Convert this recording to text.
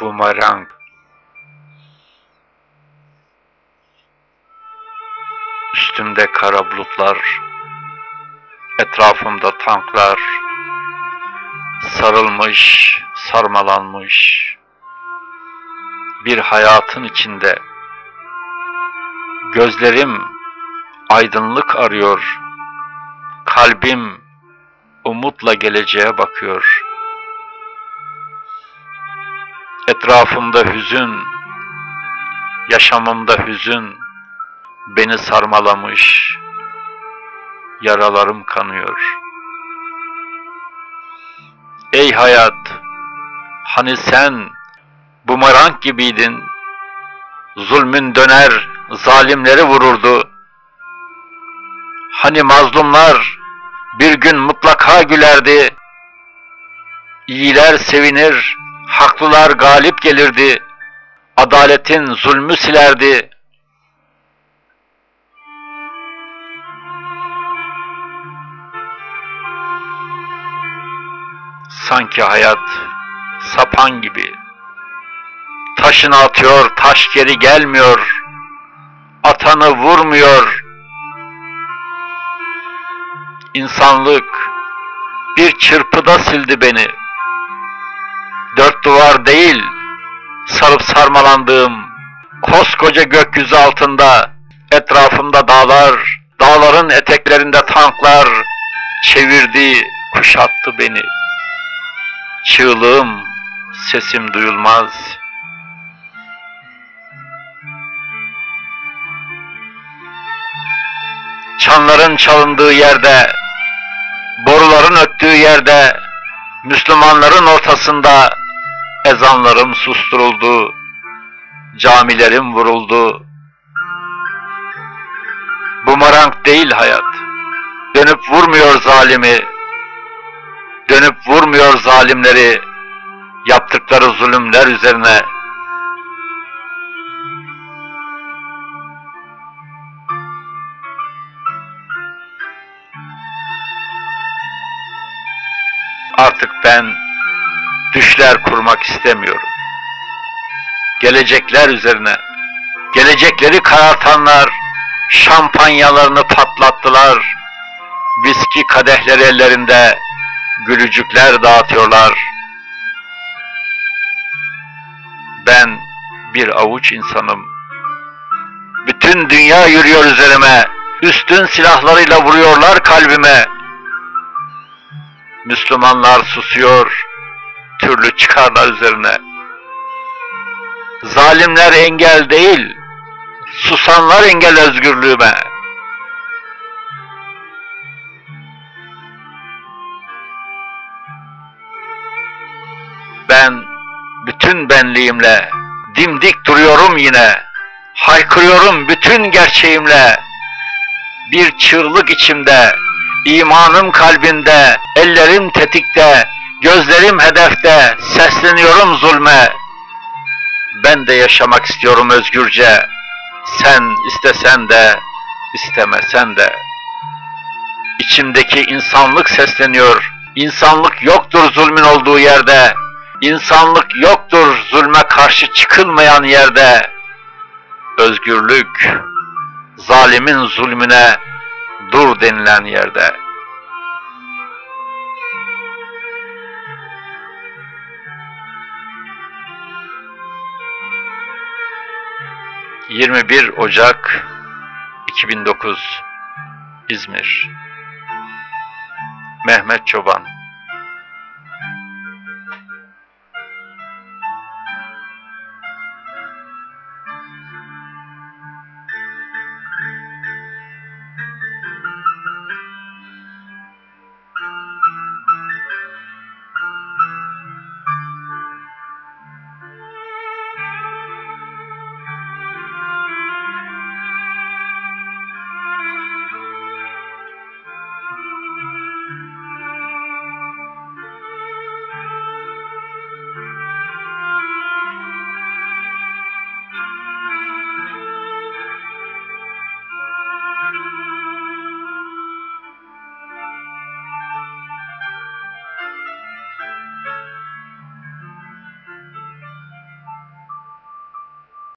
bumerang. Üstümde kara bulutlar, etrafımda tanklar, sarılmış, sarmalanmış bir hayatın içinde. Gözlerim aydınlık arıyor, kalbim umutla geleceğe bakıyor. Etrafımda hüzün, yaşamımda hüzün beni sarmalamış, yaralarım kanıyor. Ey hayat, hani sen bumerang gibiydin, zulmün döner, zalimleri vururdu. Hani mazlumlar bir gün mutlaka gülerdi, iyiler sevinir, haklılar galip gelirdi, adaletin zulmü silerdi. Sanki hayat sapan gibi. Taşını atıyor, taş geri gelmiyor. Atanı vurmuyor. İnsanlık bir çırpıda sildi beni. Dört duvar değil, sarıp sarmalandığım koskoca gökyüzü altında etrafımda dağlar, dağların eteklerinde tanklar çevirdi, kuşattı beni. Çığlığım, sesim duyulmaz. Çanların çalındığı yerde, boruların öttüğü yerde, Müslümanların ortasında ezanlarım susturuldu, camilerim vuruldu. Bumerang değil hayat, dönüp vurmuyor zalimi, dönüp vurmuyor zalimleri, yaptıkları zulümler üzerine. Artık ben düşler kurmak istemiyorum. Gelecekler üzerine, gelecekleri karartanlar şampanyalarını patlattılar. Viski kadehleri ellerinde gülücükler dağıtıyorlar. Ben bir avuç insanım. Bütün dünya yürüyor üzerime. Üstün silahlarıyla vuruyorlar kalbime. Müslümanlar susuyor, türlü çıkarlar üzerine. Zalimler engel değil, susanlar engel özgürlüğüme. Ben bütün benliğimle dimdik duruyorum yine. Haykırıyorum bütün gerçeğimle. Bir çığlık içimde, imanım kalbinde, ellerim tetikte, gözlerim hedefte, sesleniyorum zulme. Ben de yaşamak istiyorum özgürce. Sen istesen de, istemesen de. İçimdeki insanlık sesleniyor. İnsanlık yoktur zulmün olduğu yerde. İnsanlık yoktur zulme karşı çıkılmayan yerde. Özgürlük, zalimin zulmüne dur denilen yerde. ...21 Ocak 2009 İzmir. Mehmet Çoban